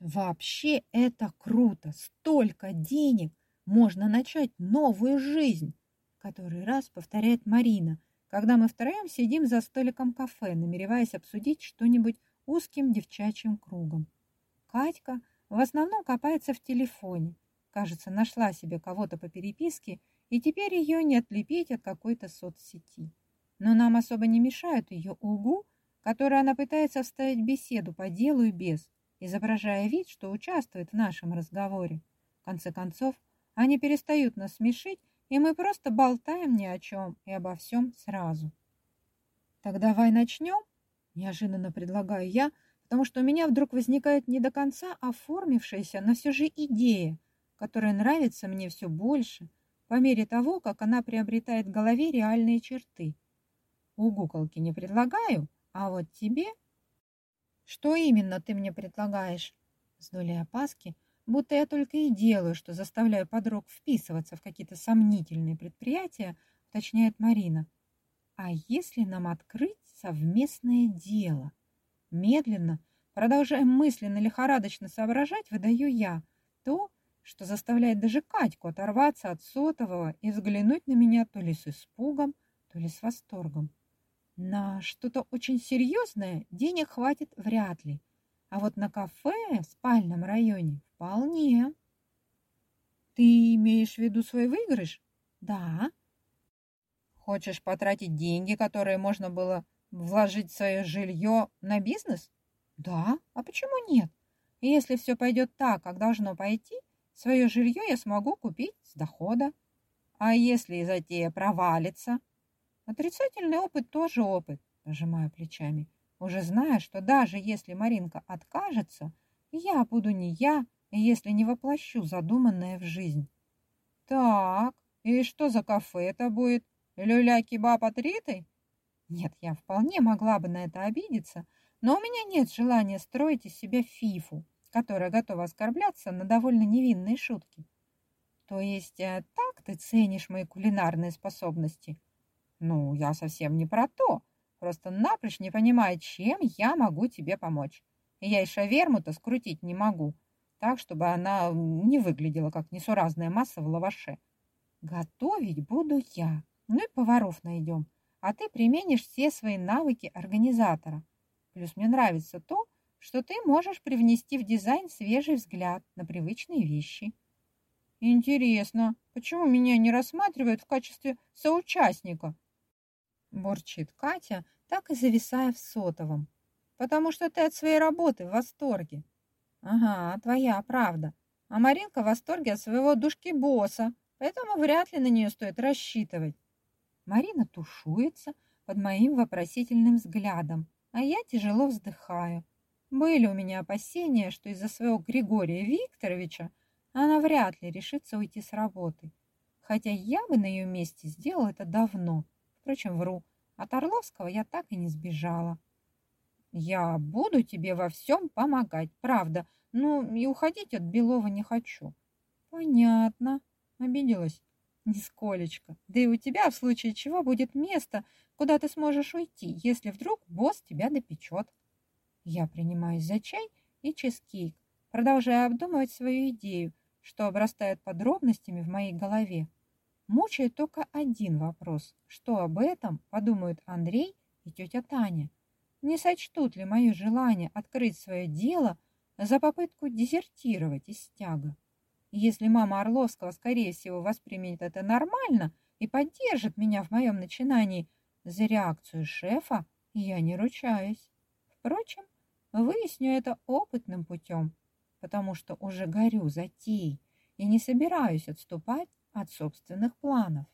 Вообще это круто! Столько денег! Можно начать новую жизнь! Который раз повторяет Марина, когда мы втроем сидим за столиком кафе, намереваясь обсудить что-нибудь узким девчачьим кругом. Катька в основном копается в телефоне. Кажется, нашла себе кого-то по переписке, и теперь ее не отлепить от какой-то соцсети. Но нам особо не мешают ее угу, которой она пытается вставить беседу по делу и без, изображая вид, что участвует в нашем разговоре. В конце концов, они перестают нас смешить, и мы просто болтаем ни о чем и обо всем сразу. «Так давай начнем?» – неожиданно предлагаю я, потому что у меня вдруг возникает не до конца оформившаяся, но все же идея, которая нравится мне все больше, по мере того, как она приобретает в голове реальные черты. У гуколки не предлагаю, а вот тебе что именно ты мне предлагаешь? С долей опаски, будто я только и делаю, что заставляю подруг вписываться в какие-то сомнительные предприятия, уточняет Марина. А если нам открыть совместное дело? Медленно, продолжая мысленно лихорадочно соображать, выдаю я то, что заставляет даже Катьку оторваться от сотового и взглянуть на меня то ли с испугом, то ли с восторгом. На что-то очень серьезное денег хватит вряд ли. А вот на кафе в спальном районе вполне. Ты имеешь в виду свой выигрыш? Да. Хочешь потратить деньги, которые можно было вложить в свое жилье на бизнес? Да. А почему нет? Если все пойдет так, как должно пойти, свое жилье я смогу купить с дохода. А если затея провалится? Отрицательный опыт тоже опыт, пожимаю плечами, уже зная, что даже если Маринка откажется, я буду не я, если не воплощу задуманное в жизнь. Так, и что за кафе это будет? Люля-кебаб от Риты? Нет, я вполне могла бы на это обидеться, но у меня нет желания строить из себя фифу, которая готова оскорбляться на довольно невинные шутки. То есть э, так ты ценишь мои кулинарные способности? Ну, я совсем не про то. Просто напрочь не понимаю, чем я могу тебе помочь. Я и шаверму-то скрутить не могу, так, чтобы она не выглядела как несуразная масса в лаваше. Готовить буду я. Ну и поваров найдем. А ты применишь все свои навыки организатора. Плюс мне нравится то, что ты можешь привнести в дизайн свежий взгляд на привычные вещи. Интересно, почему меня не рассматривают в качестве соучастника? Борчит Катя, так и зависая в сотовом. Потому что ты от своей работы в восторге. Ага, твоя правда. А Маринка в восторге от своего душки-босса, поэтому вряд ли на нее стоит рассчитывать. Марина тушуется под моим вопросительным взглядом, а я тяжело вздыхаю. Были у меня опасения, что из-за своего Григория Викторовича она вряд ли решится уйти с работы. Хотя я бы на ее месте сделала это давно. Впрочем, вру. От Орловского я так и не сбежала. Я буду тебе во всем помогать, правда. Ну, и уходить от Белова не хочу. Понятно. Обиделась? Нисколечко. Да и у тебя в случае чего будет место, куда ты сможешь уйти, если вдруг босс тебя допечет. Я принимаюсь за чай и чизкейк, продолжая обдумывать свою идею, что обрастает подробностями в моей голове. Мучает только один вопрос. Что об этом подумают Андрей и тетя Таня? Не сочтут ли мое желание открыть свое дело за попытку дезертировать из стяга? Если мама Орловского, скорее всего, воспримет это нормально и поддержит меня в моем начинании, за реакцию шефа я не ручаюсь. Впрочем, выясню это опытным путем, потому что уже горю затеей и не собираюсь отступать от собственных планов.